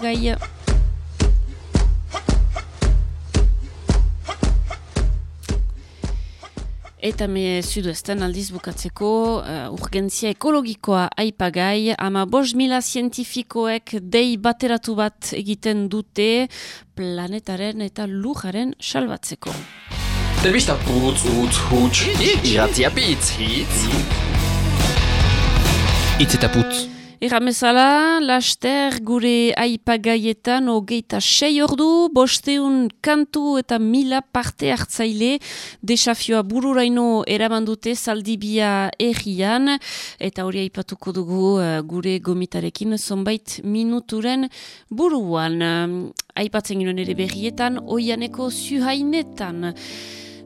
Eta me sudoestan aldiz bukatzeko uh, urgentzia ekologikoa aipagai, ama bos mila zientifikoek dei bateratu bat egiten dute planetaren eta lujaren salbatzeko. Telebista putz, utz, huts, iratzia pitz, hitz. Itz eta putz. Erramezala, laster gure aipagaietan hogeita sei ordu, bosteun kantu eta mila parte hartzaile desafioa bururaino erabandute zaldibia errian, eta hori aipatuko dugu uh, gure gomitarekin zonbait minuturen buruan. Aipatzen ginen ere berrietan, oianeko zuhainetan.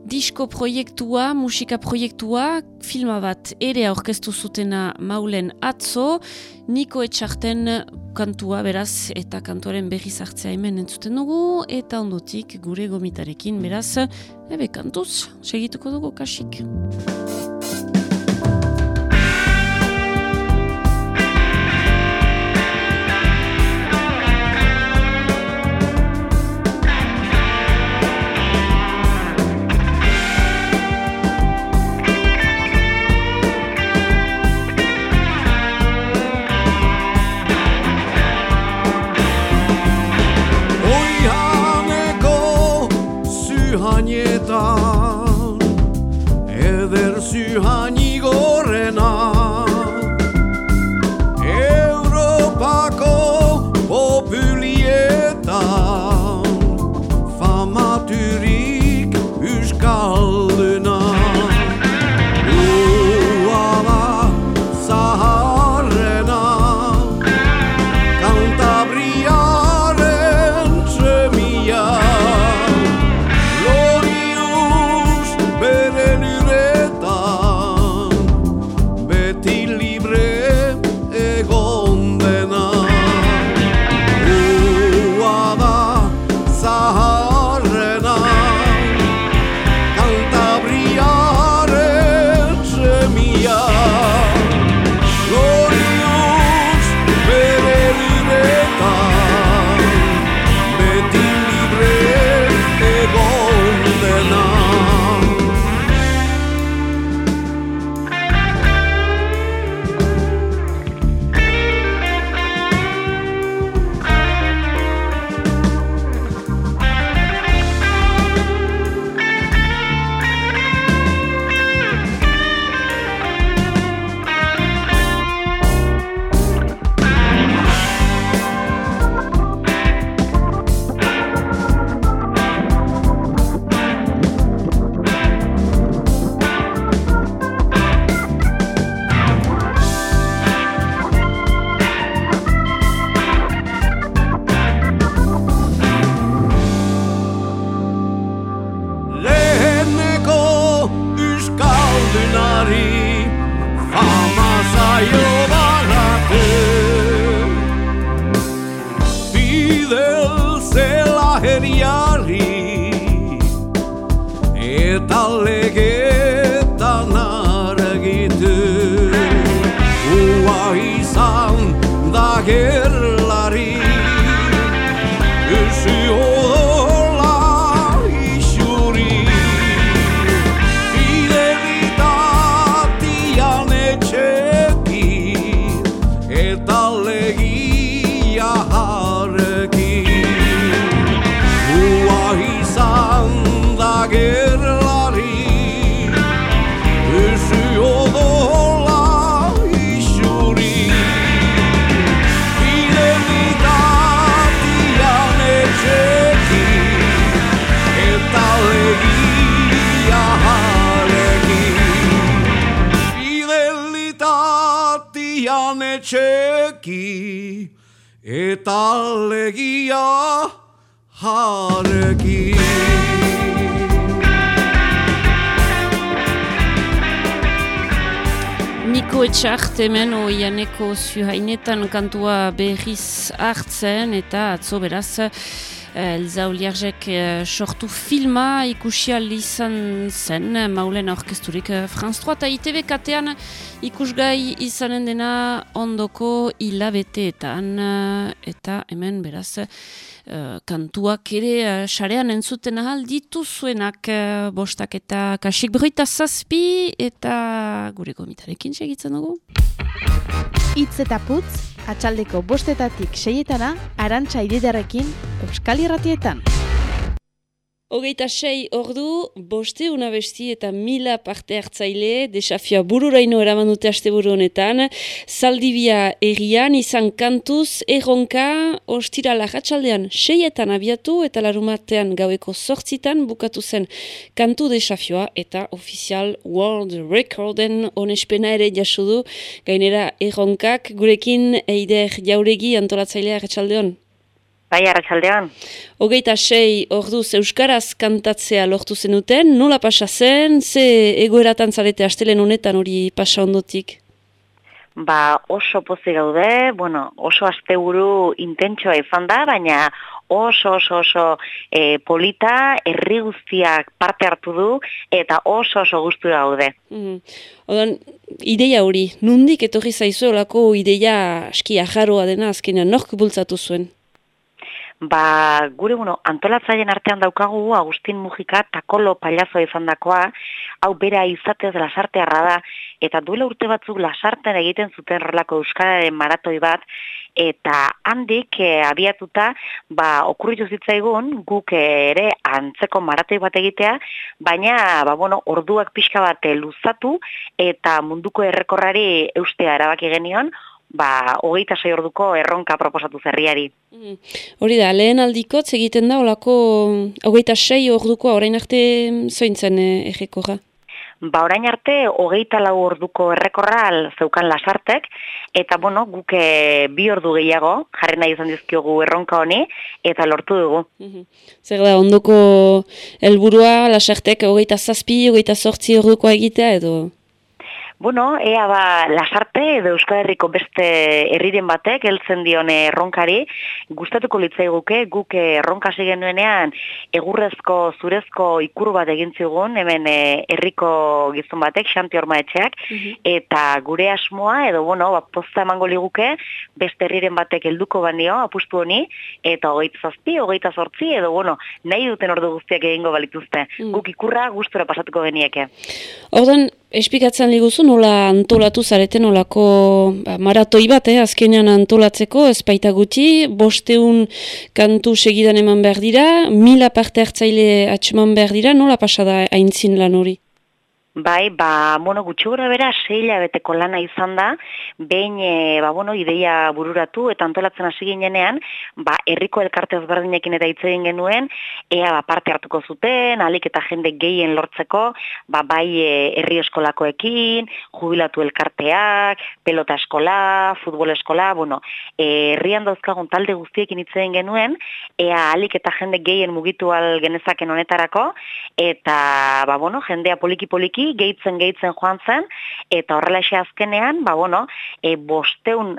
Disko proiektua, musika proiektua, filma bat ere aurkeztu zutena maulen atzo, Niko etxarten kantua beraz eta kantuaren berri zartzea hemen entzuten dugu, eta ondotik gure gomitarekin beraz, ebe kantuz, segituko dugu kasik. Sühani eta legia jareki. Niko etxart hemen oianeko zuhainetan kantua berriz hartzen eta atzo beraz Elza Uliarzek eh, sortu filma ikusial izan zen, eh, maulen aurkezturik eh, Franz 3 eta ITV katean ikusgai izanen dena ondoko hilabeteetan eh, eta hemen beraz eh, kantuak ere eh, sarean entzuten ahal dituzuenak eh, bostak eta kasik berroita zazpi eta gure gomitarekin segitzen dugu. Itz eta putz, atxaldeko bostetatik seietana, arantxa ididarekin, Euskal Irratietan. Hogeita sei ordu, boste besti eta mila parte hartzaile, desafioa bururaino eraman dute asteburu honetan, zaldibia errian, izan kantuz, erronka, ostira lajatxaldean seietan abiatu eta larumatean gaueko sortzitan bukatu zen kantu desafioa eta ofizial world recorden onespena ere jaso du, gainera erronkak gurekin eider jauregi antolatzailea arratsaldeon. Bai, arratsaldean. Hogeita sei orduz Euskaraz kantatzea lortu zenuten, nola pasa zen, ze egoeratan zarete astelen honetan hori pasa ondotik? Ba, oso pozik gaude, bueno, oso asteburu intentsoa izan da, baina oso oso oso e, polita, herri guztiak parte hartu du, eta oso oso guztu gaude. Mm. Odan, ideia hori, nundik etorri zaizu olako ideia aski ajaroa dena azkenean, nork bultzatu zuen? Ba, gure bueno, antolatzaien artean daukagu Agustin Mujika takolo pailazoa izan dakoa, hau bera izatez lasartearra da, eta duela urte batzuk lasarten egiten zuten rolako euskararen maratoi bat, eta handik e, abiatuta, ba, okurritu zitzaigun, guk ere antzeko maratoi bat egitea, baina, ba, bueno, orduak pixka bat luzatu, eta munduko errekorrari eustea erabaki genion, ba, hogeita sei orduko erronka proposatu zerriari. Mm. Hori da, lehen aldikotz egiten da, olako hogeita sei orduko, orain arte zointzen e, egekorra? Ba, orain arte, hogeita lau orduko errekorra zeukan lasartek, eta bueno, guk bi ordu gehiago, jarri nahi izan dizkiogu erronka honi, eta lortu dugu. Zer da, ondoko helburua lasartek hogeita zazpi, hogeita sortzi ordukoa egitea edo? Bueno, ea ba, lasarte edo Euskal Herriko beste herriren batek heltzen dion erronkari, gustatuko litzaiguke guk erronka genuenean egurrezko zurezko ikuru bat egin zigun hemen eh, herriko gizon batek Xanti Ormaetxeak eta gure asmoa edo bueno, ba, posta emango liguke beste herriren batek helduko banio apustu honi eta 27, 28 edo bueno, nahi duten ordu guztiak egingo balituzte. Guk ikurra gustura pasatuko genieke. Ordan Espikatzen liguzu nola antolatu zareten olako ba, maratoi bat, eh, azkenean antolatzeko, ez baita guti, bosteun kantu segidan eman behar dira, mila parte hartzaile atxeman behar dira, nola pasada haintzin lan hori? Bai, ba, bueno, gutxi gura bera, seila beteko lana izan da, behin, e, ba, bueno, ideia bururatu, eta antolatzen hasi ginenean, ba, herriko elkarte ezberdinekin eta hitz egin genuen, ea, ba, parte hartuko zuten, alik eta jende gehien lortzeko, ba, bai, e, herri eskolakoekin, jubilatu elkarteak, pelota eskola, futbol eskola, bueno, herrian dauzkagun talde guztiekin hitz egin genuen, ea, alik eta jende gehien mugitu al genezaken honetarako, eta, ba, bueno, jendea poliki-poliki gehitzen gehitzen joan zen, eta horrela azkenean, ba, bueno, e, bosteun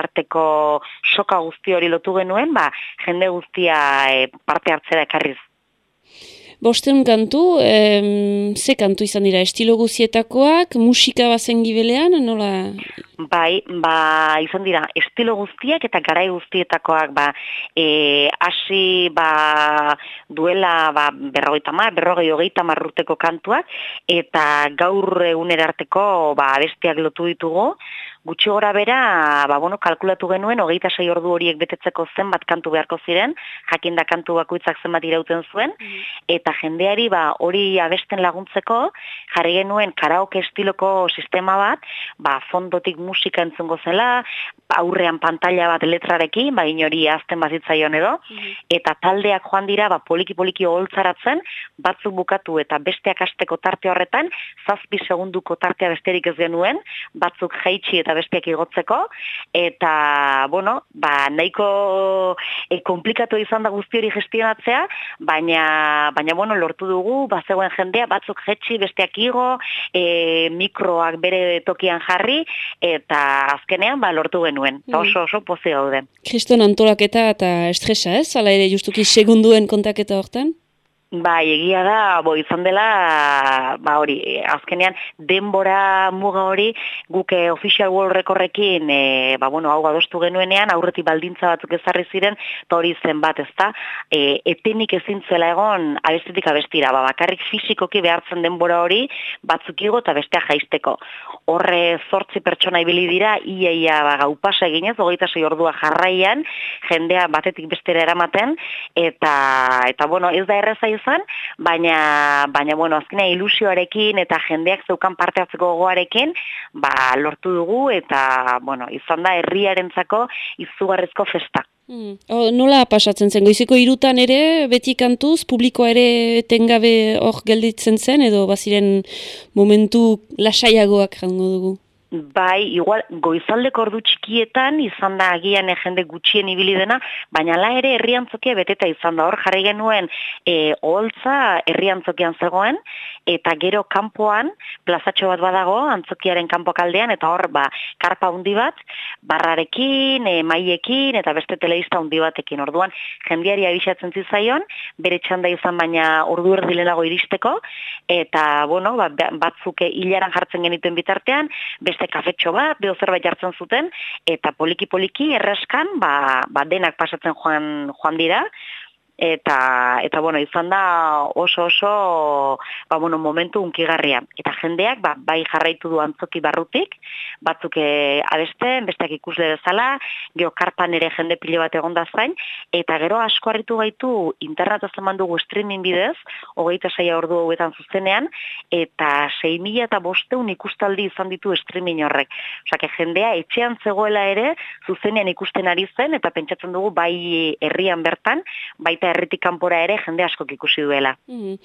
arteko soka guzti hori lotu genuen, ba, jende guztia e, parte hartzera ekarriz. Bosteun kantu, em, ze kantu izan dira, estilo guzietakoak, musika bazen gibelean, nola? Bai, ba, izan dira, estilo guztiak eta garai guztietakoak, ba, e, hasi, ba, duela, ba, berrogeita mar, berrogei hogeita marruteko kantuak, eta gaur egunerarteko, ba, bestiak lotu ditugu, gutxi gora bera, ba, bueno, kalkulatu genuen, hogeita sei ordu horiek betetzeko zenbat kantu beharko ziren, jakinda kantu bakoitzak zenbat irauten zuen, eta jendeari ba, hori abesten laguntzeko, jarri genuen karaoke estiloko sistema bat, ba, fondotik musika entzungo zela, aurrean pantalla bat letrarekin, ba inori azten bazitzaion edo, eta taldeak joan dira, ba poliki-poliki oholtzaratzen, batzuk bukatu eta besteak asteko tarte horretan, zazpi segunduko tartea besterik ez genuen, batzuk jaitsi eta besteak igotzeko, eta, bueno, ba, nahiko e, komplikatu izan da guzti hori gestionatzea, baina, baina, bueno, lortu dugu, bazegoen jendea, batzuk jetxi, besteak igo, e, mikroak bere tokian jarri, eta azkenean, ba, lortu genuen. Mm. Oso, oso pozi gaude. Kriston antolaketa eta estresa ez? Hala ere justuki segunduen kontaketa hortan? Bai, egia da, bo, izan dela, ba hori, azkenean denbora muga hori, guke official world recordrekin, e, ba bueno, hau adostu genuenean, aurretik baldintza batzuk ezarri ziren, eta hori zen bat, ezta, e, etenik ezin zela egon abestetik abestira, ba, bakarrik fizikoki behartzen denbora hori, batzuk igo eta bestea jaisteko. Horre zortzi pertsona ibili dira, iaia ba, gau pasa eginez, hogeita sei ordua jarraian, jendea batetik bestera eramaten, eta, eta bueno, ez da erreza izan, baina, baina bueno, azkena ilusioarekin eta jendeak zeukan parte hartzeko gogoarekin, ba, lortu dugu eta, bueno, izan da herriarentzako izugarrizko festa. Mm. O, nola pasatzen zen, goiziko irutan ere, beti kantuz, publikoa ere tengabe hor gelditzen zen, edo baziren momentu lasaiagoak jango dugu? Bai, igual, goizaldeko ordu txikietan izan da agian jende gutxien ibili dena, baina la ere herriantzokia beteta izan da. Hor jarri genuen e, oholtza herriantzokian zegoen, eta gero kanpoan plazatxo bat badago antzokiaren kanpo kaldean, eta hor ba, karpa hundi bat, barrarekin, e, maiekin, eta beste telebista hundi batekin. Orduan, jendiari abisatzen zizaion, bere txanda izan baina ordu erdilenago iristeko, eta bueno, ba, batzuke hilaran jartzen genituen bitartean, beste beste kafetxo bat, beho zerbait jartzen zuten, eta poliki-poliki erreskan, ba, ba denak pasatzen joan, joan dira, eta eta bueno, izan da oso oso ba, bueno, momentu unkigarria. Eta jendeak ba, bai jarraitu du antzoki barrutik, batzuk e, abesten, besteak ikusle bezala, geokarpan ere jende pilo bat egon da zain, eta gero asko harritu gaitu internet eman dugu streaming bidez, hogeita saia ordu hauetan zuzenean, eta 6.000 eta bosteun ikustaldi izan ditu streaming horrek. Osa, jendea etxean zegoela ere, zuzenean ikusten ari zen, eta pentsatzen dugu bai herrian bertan, baita herritik kanpora ere jende askok ikusi duela. Mm.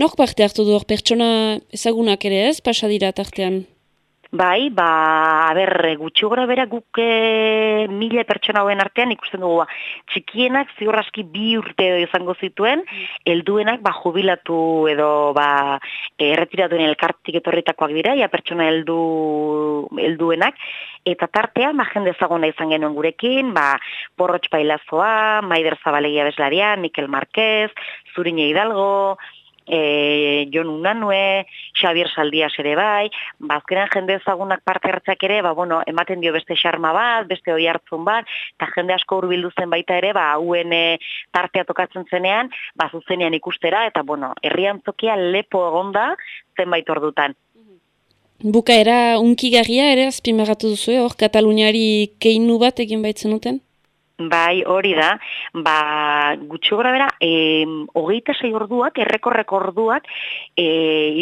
Nok parte hartu du pertsona ezagunak ere ez, pasadira tartean? Bai, ba, a ber, gutxi gora bera guk e, mila pertsona hauen artean ikusten dugu, ba, txikienak ziurraski bi urte izango zituen, helduenak ba, jubilatu edo ba, erretiratuen elkartik etorritakoak dira, ja pertsona heldu, helduenak, eta tartea, ba, jende ezaguna izan genuen gurekin, ba, porrotx bailazoa, Maider Zabalegia Beslaria, Mikel Marquez, Zurine Hidalgo, e, Jon Unanue, Xavier Saldias ere bai, bazkeran ba, jende ezagunak parte hartzak ere, ba, bueno, ematen dio beste xarma bat, beste oi hartzun bat, eta jende asko urbildu zen baita ere, ba, hauen e, tartea tokatzen zenean, ba, zuzenean ikustera, eta, bueno, herrian zokia lepo egonda zenbait ordutan. Bukaera unkigarria ere azpimagatu duzu, hor Kataluniari keinu bat egin baitzen duten? Bai, hori da, ba, gutxo gara bera, e, hogeita sei orduak, errekorreko orduak, e,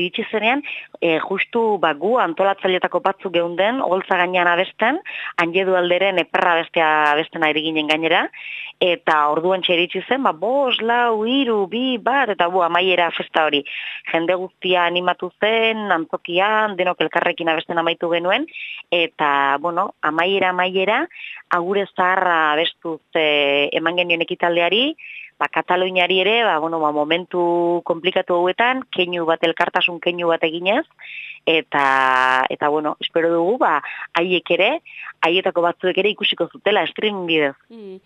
iritsi zenean, e, justu ba, gu antolatzailetako batzuk geunden, holtza gainean abesten, hanjedu alderen eperra bestea abesten ari ginen gainera, eta orduan txeritsi zen, ba, bos, lau, iru, bi, bat, eta bu, amaiera festa hori. Jende guztia animatu zen, antzokian, denok elkarrekin abesten amaitu genuen, eta, bueno, amaiera, amaiera, agure zaharra abestuz e, eman genioen ekitaldeari, ba, Kataluniari ere, ba, bueno, ba, momentu komplikatu hauetan, keinu bat, elkartasun keinu bat eginez, eta, eta bueno, espero dugu, ba, haiek ere, haietako batzuek ere ikusiko zutela, streaming bidez. Mm.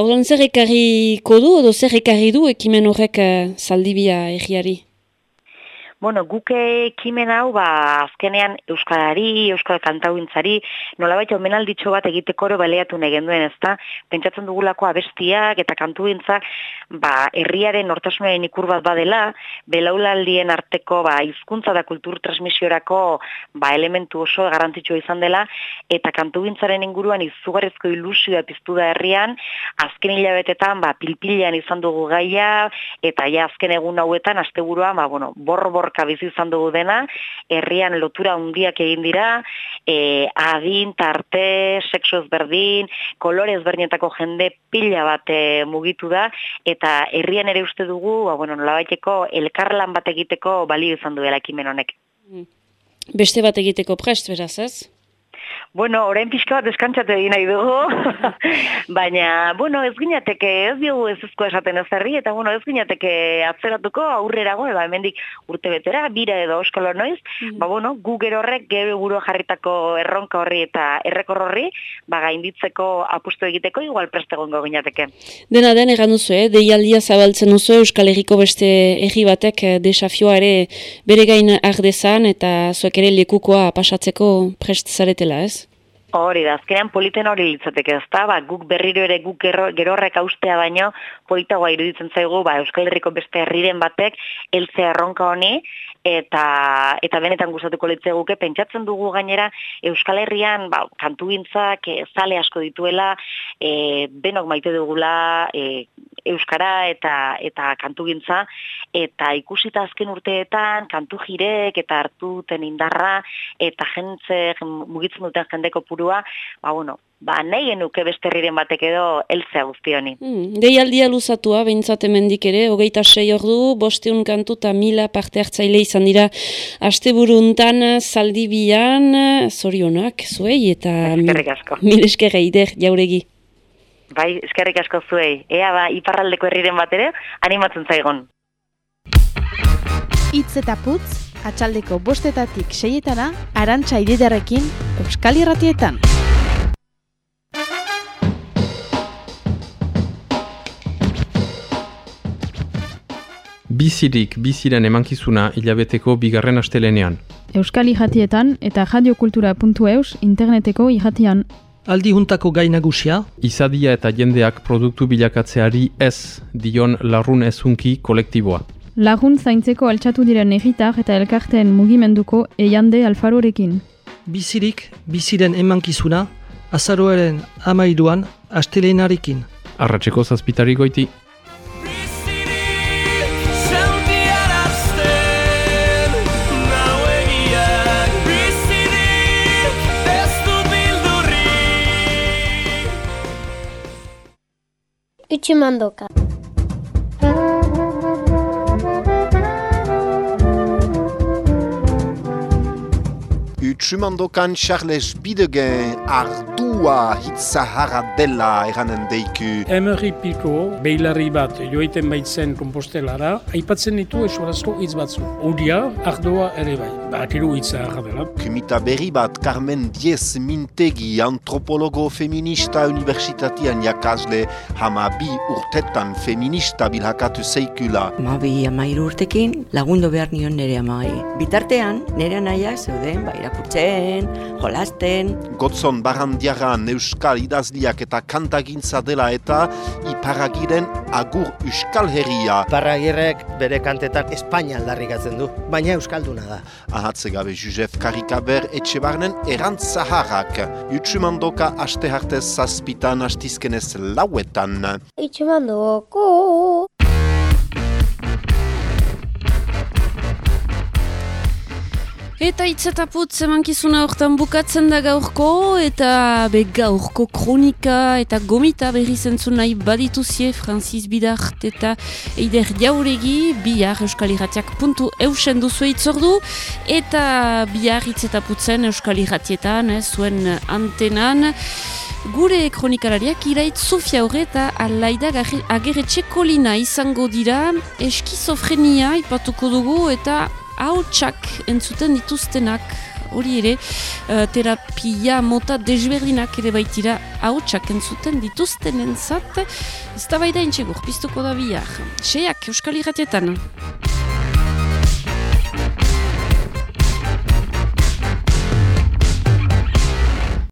Orduan zer ekarriko du, edo zer ekarri du ekimen horrek uh, zaldibia egiari? Bueno, guke ekimen hau, ba, azkenean Euskarari, Euskal Kantauintzari, nola baita omenalditxo bat egiteko oro baleatu negen duen, ezta? Pentsatzen dugulako abestiak eta kantuintzak, ba, herriaren nortasunaren ikur bat badela, belaulaldien arteko, ba, izkuntza da kultur transmisiorako, ba, elementu oso garantitxo izan dela, eta kantuintzaren inguruan izugarrizko ilusioa piztu da herrian, azken hilabetetan, ba, pilpilean izan dugu gaia, eta ja azken egun hauetan, asteburuan, ba, bueno, borro-borro borroka bizi izan dugu dena, herrian lotura handiak egin dira, e, adin, tarte, sexu ezberdin, kolore ezberdinetako jende pila bat e, mugitu da, eta herrian ere uste dugu, ba, bueno, nolabaiteko elkarlan bat egiteko balio izan duela ekimen honek. Beste bat egiteko prest, beraz, ez? Bueno, orain pixka bat deskantzatu egin nahi dugu, [LAUGHS] baina, bueno, ez ginateke, ez diogu ez ezko esaten ez herri, eta, bueno, ez ginateke atzeratuko aurrerago, eba, hemendik urte betera, bira edo oskalo noiz, ba, bueno, gu gero horrek, gero burua jarritako erronka horri eta errekor horri, ba, gainditzeko apustu egiteko, igual prestegongo ginateke. Dena den, egan duzu, eh? deialdia zabaltzen duzu Euskal Herriko beste herri batek eh, desafioa ere bere gain ardezan eta zuek ere lekukoa pasatzeko prest zaretela, ez? Hori da, azkenean politen hori litzateke ez da, ba, guk berriro ere guk gero, gerorrek austea baino, politagoa iruditzen zaigu, ba, Euskal Herriko beste herriren batek, elzea erronka honi, eta eta benetan gustatuko litzeguke. Pentsatzen dugu gainera Euskal Herrian ba kantugintzak e, zale asko dituela e, benok maite dugula e, euskara eta eta kantugintza eta ikusita azken urteetan kantu jirek eta hartuten indarra eta jentze mugitzen duten jendeko purua ba bueno ba, nahi genuke beste herriren batek edo elzea guzti honi. Hmm, deialdia luzatua, behintzat emendik ere, hogeita sei ordu, bosteun kantu eta mila parte hartzaile izan dira aste buruntan, zaldibian, zorionak, zuei, eta mil eskerra ider, jauregi. Bai, eskerrik asko zuei. Ea ba, iparraldeko herriren bat ere, animatzen zaigon. Itz eta putz, atxaldeko bostetatik seietana, arantxa ididarekin, Euskal Irratietan. Bizirik, biziren emankizuna hilabeteko bigarren astelenean. Euskal Ijatietan eta radiokultura.eus interneteko ijatian. Aldi juntako gai nagusia. Izadia eta jendeak produktu bilakatzeari ez dion larrun ezunki kolektiboa. Lagun zaintzeko altxatu diren egitar eta elkarteen mugimenduko eiande alfarorekin. Bizirik, biziren emankizuna, azaroaren amaiduan astelenarekin. Arratxeko zazpitari goiti. Utsumandoka. Utsumandokan Charles Bidegen ardua hitzaharra dela eranen deiku. Emery Piko, behilarri bat joiten baitzen kompostelara, aipatzen ditu esurazko hitz batzu. Odia, ardoa ere bai, bakiru hitzaharra dela. Kumita berri bat Carmen Diez Mintegi, antropologo feminista universitatian jakazle, hama bi urtetan feminista bilhakatu zeikula. Mabi amairu urtekin lagundu behar nion nire amai. Bitartean, nire naia zeuden, ba, irakurtzen, jolasten. Gotzon barandiaran euskal idazliak eta kantagintza dela eta iparagiren agur euskal herria. Iparragirrek bere kantetan Espainia aldarrikatzen du, baina euskalduna da. Ahatze gabe Josef Karikaber etxe barnen erantz zaharrak. Utsumandoka aste hartez zazpitan astizkenez lauetan. Utsumandoko. Eta hitz eta putz emankizuna hortan bukatzen da gaurko, eta be gaurko kronika eta gomita berri zentzun nahi badituzie Francis Bidart eta Eider Jauregi, bihar Euskal Irratiak puntu eusen duzu itzordu, eta bihar hitz eta putzen Euskal Irratietan, eh, zuen antenan, Gure kronikalariak irait Sofia Horre eta Alaida Ageretxe Kolina izango dira. Eskizofrenia ipatuko dugu eta hautsak entzuten dituztenak hori ere uh, terapia mota desberdinak ere baitira hautsak entzuten dituzten entzat ez da baida intxegur, piztuko da bihar. Seiak, Euskal Irratietan